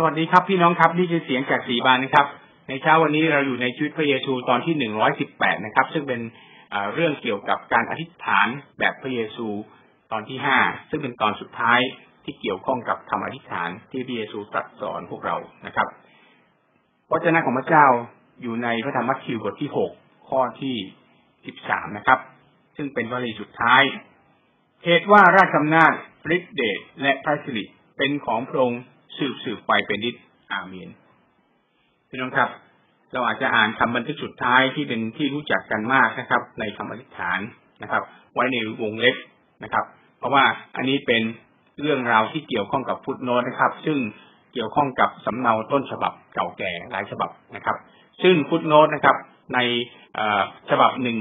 สวัสดีครับพี่น้องครับนี่คือเสียงจากสีบานนะครับ ในเช้าวันนี้เราอยู่ในชีวิตพระเยซูตอนที่หนึ่งร้อยสิบแปดนะครับ ซึ่งเป็นเรื่องเกี่ยวกับการอธิษฐานแบบพระเยซูตอนที่ห้าซึ่งเป็นตอนสุดท้ายที่เกี่ยวข้องกับคำอธิษฐานที่พระเยซูตรัสสอนพวกเรานะครับวจนะของพระเจ้าอยู่ในพระธรรมมัทธิวบทที่หกข้อที่สิบสามนะครับ ซึ่งเป็นวลีสุดท้ายเหตุว่าราชอำนาจฤทธิเดชและพระสิริเป็นของพระองค์ สืบสืบไปเป็นนิดอาเมนพี่น้องครับ เราอาจจะอ่านคำบันทึกสุดท้ายที่เป็นที่รู้จักกันมากนะครับ ในคำอธิษฐานนะครับ ไว้ในวงเล็บนะครับ เพราะว่าอันนี้เป็นเรื่องราวที่เกี่ยวข้องกับฟุตโนตนะครับ ซึ่งเกี่ยวข้องกับสำเนาต้นฉบับเก่าแก่หลายฉบับนะครับ ซึ่งฟุตโนตนะครับ ในฉบับหนึ่ง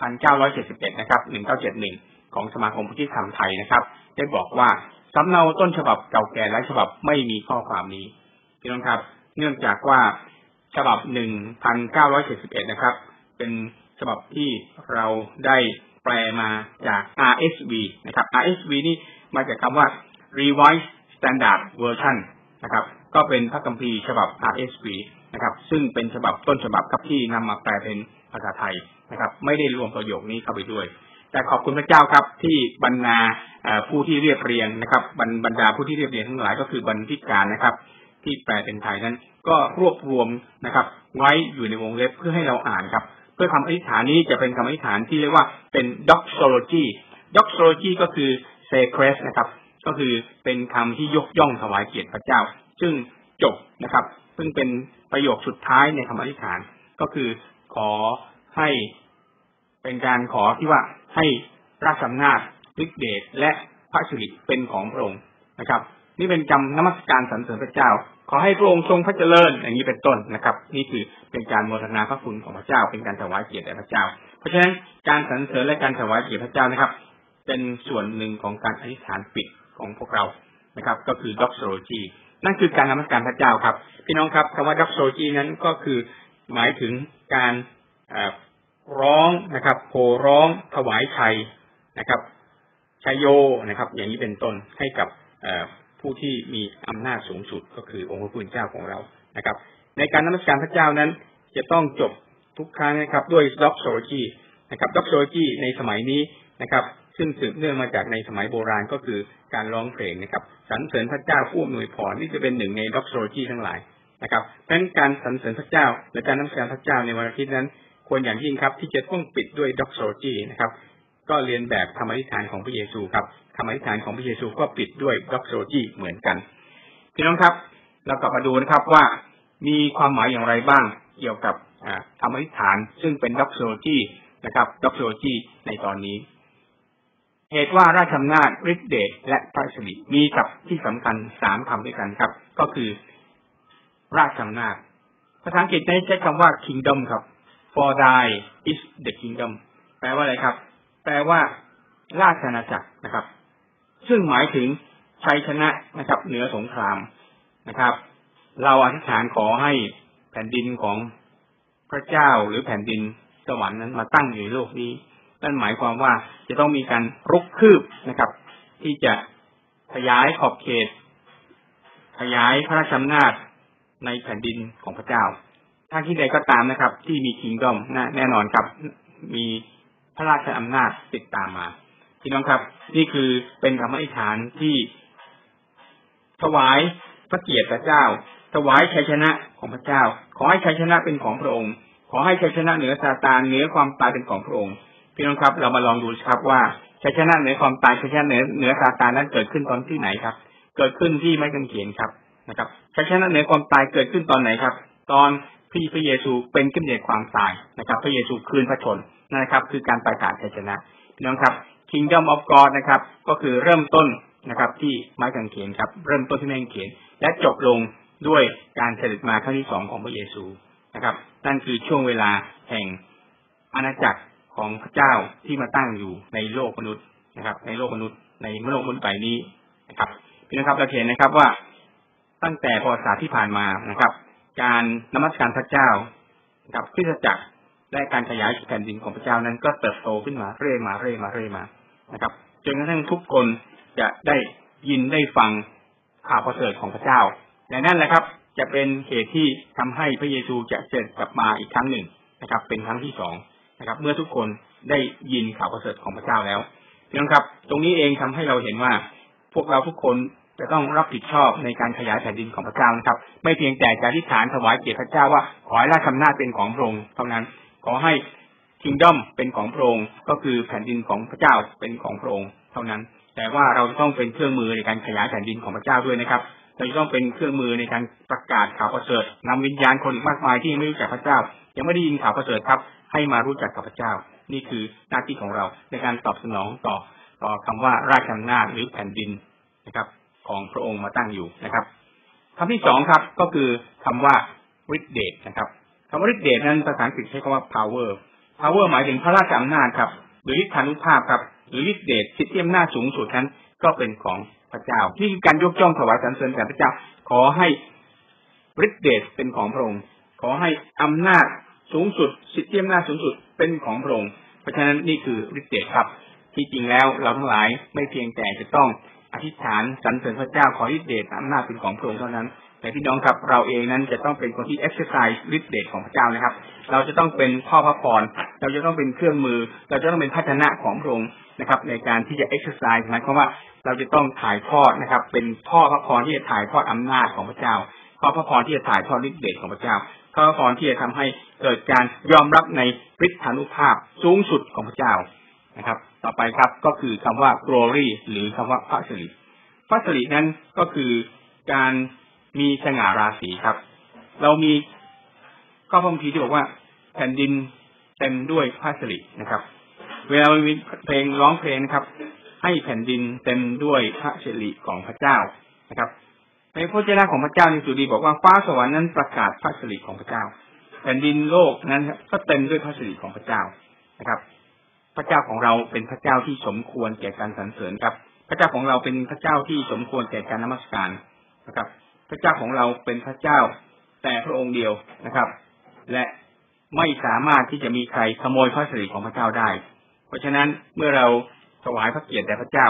พันเก้าร้อยเจ็ดสิบเอ็ดนะครับหนึ่งเก้าเจ็ดหนึ่ง ของสมาคมพุทธิธรรมไทยนะครับ ได้บอกว่าสำเนาต้นฉบับเก่าแก่หลายฉบับไม่มีข้อความนี้พี่น้องครับ เนื่องจากว่าฉบับหนึ่งพันเก้าร้อยเจ็ดสิบเอ็ดนะครับ เป็นฉบับที่เราได้แปลมาจาก RSV นะครับ RSV นี่มาจากคำว่า Revised Standard Version นะครับ ก็เป็นพระคัมภีร์ฉบับ RSV นะครับ ซึ่งเป็นฉบับต้นฉบับครับที่นำมาแปลเป็นภาษาไทยนะครับ ไม่ได้รวมประโยคนี้เข้าไปด้วย แต่ขอบคุณพระเจ้าครับ ที่บรรณาผู้ที่เรียบเรียงนะครับบรรดาผู้ที่เรียบเรียงทั้งหลายก็คือบรรทิการนะครับ ที่แปลเป็นไทยนั้น ก็รวบรวมนะครับ ไว้อยู่ในวงเล็บเพื่อให้เราอ่านครับ เพื่อคำอธิษฐานนี้จะเป็นคำอธิษฐานที่เรียกว่าเป็น doxology doxology ก็คือ sacred นะครับ ก็คือเป็นคำที่ยกย่องถวายเกียรติพระเจ้า ซึ่งจบนะครับ ซึ่งเป็นประโยคสุดท้ายในคำอธิษฐานก็คือขอให้เป็นการขอที่ว่า ให้ราชอำนาจฤทธิเดชและพระสิริเป็นของพระองค์นะครับ นี่เป็นจำนมัสการสรรเสริญพระเจ้า ขอให้พระองค์ทรงพระเจริญอย่างนี้เป็นต้นนะครับ นี่คือเป็นการโมทนาพระคุณของพระเจ้า เป็นการถวายเกียรติแด่พระเจ้า เพราะฉะนั้นการสรรเสริญและการถวายเกียรติพระเจ้านะครับ เป็นส่วนหนึ่งของการอธิษฐานปิดของพวกเรานะครับ ก็คือ doxology นั่นคือการนมัสการพระเจ้าครับ พี่น้องครับคำว่า doxology นั้นก็คือหมายถึงการ ร้องนะครับโห่ร้องถวายชัยนะครับไชโยนะครับ อย่างนี้เป็นต้นให้กับผู้ที่มีอำนาจสูงสุดก็คือองค์พระผู้เป็นเจ้าของเรานะครับ ในการนมัสการพระเจ้านั้นจะต้องจบทุกครั้งนะครับ ด้วย doxology นะครับ doxology ในสมัยนี้นะครับ ซึ่งสืบเนื่องมาจากในสมัยโบราณก็คือการร้องเพลงนะครับสรรเสริญพระเจ้าผู้อำนวยพรนี่จะเป็นหนึ่งใน doxology ทั้งหลายนะครับเพราะฉะนั้นการสรรเสริญพระเจ้า และการนมัสการพระเจ้าในวันอาทิตย์นั้น ควรอย่างยิ่งครับ ที่จะต้องปิดด้วย doxology นะครับ ก็เลียนแบบคำอธิษฐานของพระเยซูครับคำอธิษฐานของพระเยซูก็ปิดด้วย doxology เหมือนกันพี่น้องครับ เรากลับมาดูนะครับว่ามีความหมายอย่างไรบ้างเกี่ยวกับคำอธิษฐานซึ่งเป็นด็อกโซจีนะครับด็อกโซจีในตอนนี้เหตุว่าราชอำนาจฤทธิเดชและพระสิริมีกับที่สำคัญสามคำด้วยกันครับ ก็คือ ราชอำนาจภาษาอังกฤษใช้คำว่า kingdom ครับ for thy is the kingdom แปลว่าอะไรครับ แปลว่า ราชอาณาจักรนะครับ ซึ่งหมายถึงชัยชนะนะครับ เหนือสงครามนะครับ เราอธิษฐานขอให้แผ่นดินของพระเจ้าหรือแผ่นดินสวรรค์นั้นมาตั้งอยู่ในโลกนี้นั่นหมายความว่าจะต้องมีการรุกคืบนะครับ ที่จะขยายขอบเขต ขยายพระราชอำนาจในแผ่นดินของพระเจ้า ถ้าที่ใดก็ตามนะครับ ที่มีคิงดอมแน่นอนครับ มีพระราชอำนาจติดตามมาพี่น้องครับ นี่คือเป็นคำอธิษฐานที่ถวายพระเกียรติพระเจ้า ถวายชัยชนะของพระเจ้า ขอให้ชัยชนะเป็นของพระองค์ ขอให้ชัยชนะเหนือซาตานเหนือความตายเป็นของพระองค์พี่น้องครับ เรามาลองดูครับว่าชัยชนะเหนือความตายชัยชนะเหนือเหนือซาตานนั้นเกิดขึ้นตอนที่ไหนครับ เกิดขึ้นที่ไม้กางเขนครับนะครับชัยชนะเหนือความตายเกิดขึ้นตอนไหนครับ ตอน ที่พระเยซูเป็นกำเนิดความตายนะครับ พระเยซูคืนพระชนนะครับ คือการประกาศชัยชนะน้องครับ Kingdom of God นะครับ ก็คือเริ่มต้นนะครับ ที่ไม้กางเขนครับ เริ่มต้นที่ไม้กางเขนและจบลงด้วยการเสด็จมาครั้งที่สองของพระเยซูนะครับ นั่นคือช่วงเวลาแห่งอาณาจักรของพระเจ้าที่มาตั้งอยู่ในโลกมนุษย์นะครับ ในโลกมนุษย์ในโลกมนุษย์ใบนี้นะครับพี่น้องครับเราเห็นนะครับว่าตั้งแต่ประวัติศาสตร์ที่ผ่านมานะครับ การนมัสการพระเจ้ากับคริสตจักรและการขยายแผ่นดินของพระเจ้านั้นก็เติบโตขึ้นมาเรื่อยมาเรื่อยมาเรื่อยมานะครับจนกระทั่งทุกคนจะได้ยินได้ฟังข่าวประเสริฐของพระเจ้าและนั่นแหละครับ จะเป็นเหตุที่ทำให้พระเยซูจะเสด็จกลับมาอีกครั้งหนึ่งนะครับ เป็นครั้งที่สองนะครับ เมื่อทุกคนได้ยินข่าวประเสริฐของพระเจ้าแล้วพี่น้องครับ ตรงนี้เองทำให้เราเห็นว่า พวกเราทุกคน จะต้องรับผิดชอบในการขยายแผ่นดินของพระเจ้านะครับ ไม่เพียงแต่จะอธิษฐานถวายเกียรติพระเจ้าว่าขอให้ราชอำนาจเป็นของพระองค์เท่านั้น ขอให้คิงดอมเป็นของพระองค์ก็คือแผ่นดินของพระเจ้าเป็นของพระองค์เท่านั้น แต่ว่าเราจะต้องเป็นเครื่องมือในการขยายแผ่นดินของพระเจ้าด้วยนะครับเราจะต้องเป็นเครื่องมือในการประกาศข่าวประเสริฐนำวิญญาณคนอีกมากมายที่ไม่รู้จักพระเจ้า ยังไม่ได้ยินข่าวประเสริฐครับ ให้มารู้จักกับพระเจ้า นี่คือหน้าที่ของเราในการตอบสนองต่อต่อคำว่าราชอำนาจหรือแผ่นดินนะครับ ของพระองค์มาตั้งอยู่นะครับคำที่สองครับก็คือคำว่าฤทธิเดชนะครับคำว่าฤทธิเดชนั้นภาษาอังกฤษใช้คำว่า power power หมายถึงพระราชอำนาจครับหรือฤทธานุภาพครับ หรือฤทธิเดชสิทธิอำนาจสูงสุดนั้นก็เป็นของพระเจ้าที่การยกย่องถวายสรรเสริญแด่พระเจ้า ขอให้ฤทธิเดชเป็นของพระองค์ขอให้อำนาจสูงสุด สิทธิอำนาจสูงสุดเป็นของพระองค์เพราะฉะนั้นนี่คือฤทธิเดชครับ ที่จริงแล้วเราทั้งหลายไม่เพียงแต่จะต้อง อธิษฐานสรรเสริญพระเจ้าขอฤทธิเดชอำนาจเป็นของพระองค์เท่านั้น แต่พี่น้องครับเราเองนั้นจะต้องเป็นคนที่ exercise ฤทธิเดชของพระเจ้านะครับ เราจะต้องเป็นพ่อพระพรเราจะต้องเป็นเครื่องมือ เราจะต้องเป็นพัฒนะของพระองค์นะครับ ในการที่จะ exercise หมายความว่าเราจะต้องถ่ายทอดนะครับ เป็นพ่อพระพรที่จะถ่ายทอดอำนาจของพระเจ้าพ่อพระพรที่จะถ่ายทอดฤทธิเดชของพระเจ้าพ่อพระพรที่จะทำให้เกิดการยอมรับในฤทธานุภาพสูงสุดของพระเจ้านะครับ ต่อไปครับ ก็คือคำว่า glory หรือคำว่าพระสิริพระสิรินั้นก็คือการมีสง่าราศีครับ เรามีข้อพระคัมภีร์ที่บอกว่า แผ่นดินเต็มด้วยพระสิรินะครับ เวลาเรามีเพลงร้องเพลงนะครับ ให้แผ่นดินเต็มด้วยพระสิริของพระเจ้านะครับในพระเจ้าของพระเจ้าในสุดีบอกว่าฟ้าสวรรค์นั้นประกาศพระสิริของพระเจ้า แผ่นดินโลกนั้นก็เต็มด้วยพระสิริของพระเจ้านะครับ พระเจ้าของเราเป็นพระเจ้าที่สมควรแก่การสรรเสริญครับ พระเจ้าของเราเป็นพระเจ้าที่สมควรแก่การนมัสการนะครับ พระเจ้าของเราเป็นพระเจ้า แต่พระองค์เดียวนะครับ และไม่สามารถที่จะมีใครขโมยพระสิริของพระเจ้าได้ เพราะฉะนั้นเมื่อเราถวายพระเกียรติแด่พระเจ้า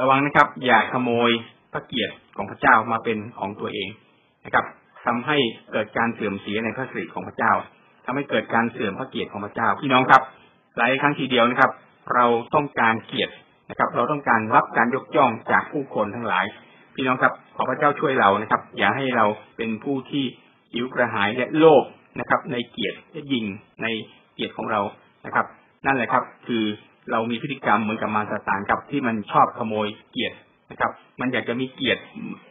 ระวังนะครับ อย่าขโมยพระเกียรติของพระเจ้ามาเป็นของตัวเองนะครับทำให้เกิดการเสื่อมเสียในพระสิริของพระเจ้าทำให้เกิดการเสื่อมพระเกียรติของพระเจ้าพี่น้องครับ หลายครั้งทีเดียวนะครับ เราต้องการเกียรตินะครับ เราต้องการรับการยกย่องจากผู้คนทั้งหลาย พี่น้องครับขอพระเจ้าช่วยเรานะครับ อย่าให้เราเป็นผู้ที่หิวกระหายและโลภนะครับ ในเกียรติและยิงในเกียรติของเรานะครับ นั่นแหละครับ คือเรามีพฤติกรรมเหมือนกับมารซาตานครับที่มันชอบขโมยเกียรตินะครับ มันอยากจะมีเกียรติ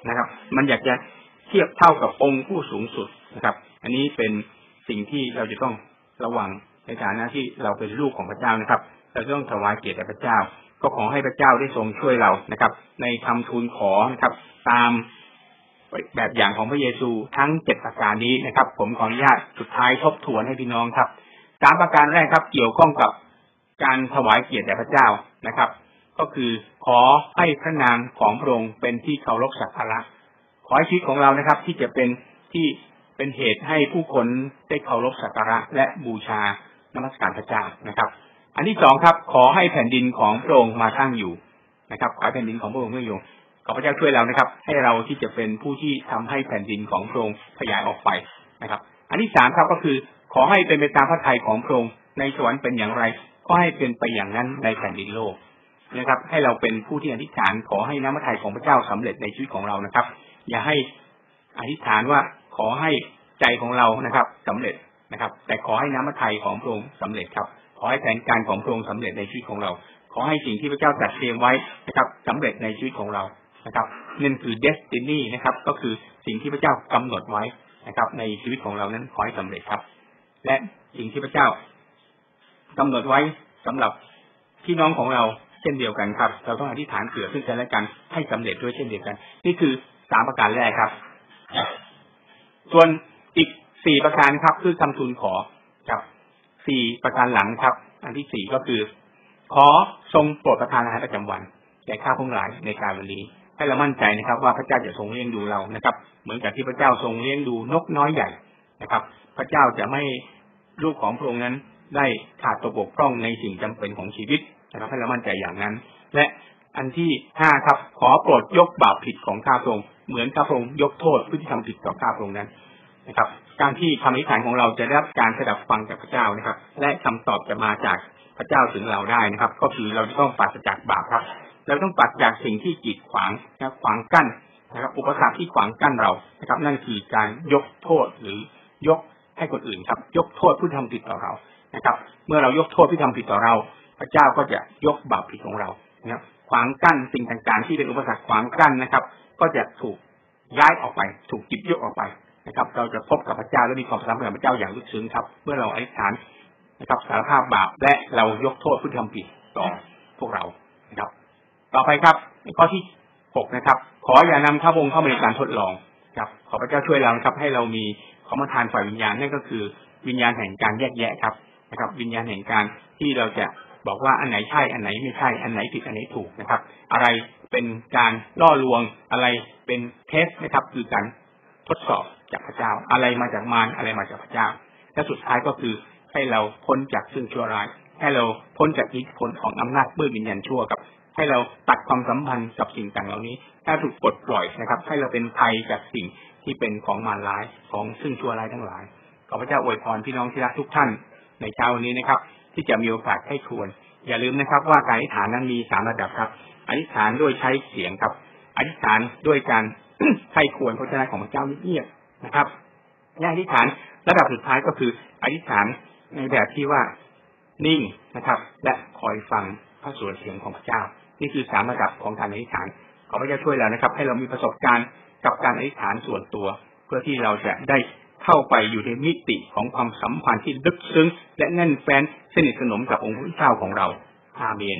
นะครับ มันอยากจะเทียบเท่ากับองค์ผู้สูงสุดนะครับ อันนี้เป็นสิ่งที่เราจะต้องระวัง ในฐานะที่เราเป็นลูกของพระเจ้านะครับ เราต้องถวายเกียรติแด่พระเจ้า ก็ขอให้พระเจ้าได้ทรงช่วยเรานะครับ ในคำทูลขอนะครับ ตามแบบอย่างของพระเยซูทั้งเจ็ดประการนี้นะครับ ผมขออนุญาตสุดท้ายทบทวนให้พี่น้องครับสามประการแรกครับ เกี่ยวข้องกับการถวายเกียรติแด่พระเจ้านะครับ ก็คือขอให้พระนามของพระองค์เป็นที่เคารพสักการะขอให้ชีวิตของเรานะครับ ที่จะเป็นที่เป็นเหตุให้ผู้คนได้เคารพสักการะและบูชา นมัสการพระเจ้านะครับ อันที่สองครับ ขอให้แผ่นดินของพระองค์มาตั้งอยู่นะครับ ขอแผ่นดินของพระองค์ตั้งอยู่ขอพระเจ้าช่วยเรานะครับ ให้เราที่จะเป็นผู้ที่ทำให้แผ่นดินของพระองค์ขยายออกไปนะครับ อันที่สามครับก็คือ ขอให้เป็นไปตามพระทัยของพระองค์ในสวรรค์เป็นอย่างไร ก็ให้เป็นไปอย่างนั้นในแผ่นดินโลกนะครับ ให้เราเป็นผู้ที่อธิษฐาน ขอให้น้ำพระทัยของพระเจ้าสำเร็จในชีวิตของเรานะครับ อย่าให้อธิษฐานว่าขอให้ใจของเรานะครับสำเร็จ นะครับ แต่ขอให้น้ำพระทัยของพระองค์สำเร็จครับ ขอให้แผนการของพระองค์สำเร็จในชีวิตของเรา ขอให้สิ่งที่พระเจ้าจัดเตรียมไว้นะครับสำเร็จในชีวิตของเรานะครับนั่นคือ destiny นะครับ ก็คือสิ่งที่พระเจ้ากำหนดไว้นะครับ ในชีวิตของเรานั้นขอให้สำเร็จครับ และสิ่งที่พระเจ้ากำหนดไว้สำหรับพี่น้องของเราเช่นเดียวกันครับ เราต้องอธิษฐานเผื่อซึ่งกันและกันให้สำเร็จด้วยเช่นเดียวกัน นี่คือสามประการแรกครับ ส่วนอีก สี่ประการครับ คือคำทูลขอครับสี่ประการหลังครับ อันที่สี่ก็คือ ขอทรงโปรดประทานอาหารประจำวันแก่ข้าพงหลายในการวันนี้ ให้เรามั่นใจนะครับ ว่าพระเจ้าจะทรงเลี้ยงดูเรานะครับ เหมือนกับที่พระเจ้าทรงเลี้ยงดูนกน้อยใหญ่นะครับ พระเจ้าจะไม่ลูกของพระองค์นั้น ได้ขาดตกบกพร่องในสิ่งจำเป็นของชีวิตนะครับให้เรามั่นใจอย่างนั้น และอันที่ห้าครับ ขอโปรดยกบาปผิดของข้าพระองค์เหมือนข้าพระองค์ยกโทษผู้ที่ทำผิดต่อข้าพระองค์นั้น นะครับ การที่คำอธิษฐานของเราจะได้รับการสดับฟังจากพระเจ้านะครับ และคำตอบจะมาจากพระเจ้าถึงเราได้นะครับ ก็คือเราจะต้องปราศจากบาปครับเราต้องปราศจากสิ่งที่กีดขวางนะขวางกั้นนะครับ อุปสรรคที่ขวางกั้นเรานะครับ นั่นคือการยกโทษหรือยกให้คนอื่นครับ ยกโทษผู้ทำผิดต่อเรานะครับ เมื่อเรายกโทษผู้ทำผิดต่อเรา พระเจ้าก็จะยกบาปผิดของเรานะครับขวางกั้นสิ่งต่างๆ ที่เป็นอุปสรรคขวางกั้นนะครับ ก็จะถูกย้ายออกไป ถูกจิบยกออกไป นะครับ เราจะพบกับพระเจ้าและมีความสัมพันธ์กับพระเจ้าอย่างลึกซึ้งครับ เมื่อเราอธิษฐานนะครับสารภาพบาปและเรายกโทษผู้ทำผิดต่อพวกเรานะครับ ต่อไปครับข้อที่หกนะครับ ขออย่านำข้าพงเข้ามาในการทดลองครับ ขอพระเจ้าช่วยเราครับ ให้เรามีของประทานฝ่ายวิญญาณนั่นก็คือ วิญญาณแห่งการแยกแยะครับนะครับ วิญญาณแห่งการที่เราจะบอกว่าอันไหนใช่อันไหนไม่ใช่อันไหนผิดอันไหนถูกนะครับ อะไรเป็นการล่อลวงอะไรเป็นเทสนะครับ คือการทดสอบ จากพระเจ้า อะไรมาจากมารอะไรมาจากพระเจ้า และสุดท้ายก็คือให้เราพ้นจากซึ่งชั่วร้าย ให้เราพ้นจากอิทธิพลของอำนาจมืดวิญญาณชั่วกับ ให้เราตัดความสัมพันธ์กับสิ่งต่างเหล่านี้ถ้ถูกปลดปล่อยนะครับ ให้เราเป็นไทยจากสิ่งที่เป็นของมารร้ายของซึ่งชั่วร้ายทั้งหลายขอพระเจ้าอวยพรพี่น้องที่รักทุกท่านในเช้าวันนี้นะครับ ที่จะมีโอกาสให้ควรอย่าลืมนะครับ ว่าการอธิษฐานนั้นมีสามระดับครับอธิษฐานด้วยใช้เสียงครับอธิษฐานด้วยการให้ควรพระเจ้าของพระเจ้าเงียบ นะครับและอธิษฐานระดับสุดท้ายก็คืออธิษฐานในแบบที่ว่านิ่งนะครับ และคอยฟังพระสวดเสียงของพระเจ้า นี่คือสามระดับของการอธิษฐานขอพระเจ้าช่วยเรานะครับ ให้เรามีประสบการณ์กับการอธิษฐานส่วนตัว เพื่อที่เราจะได้เข้าไปอยู่ในมิติของความสัมพันธ์ที่ลึกซึ้ง และแน่นแฟ้นสนิทสนมกับองค์พระเจ้าของเราอาเมน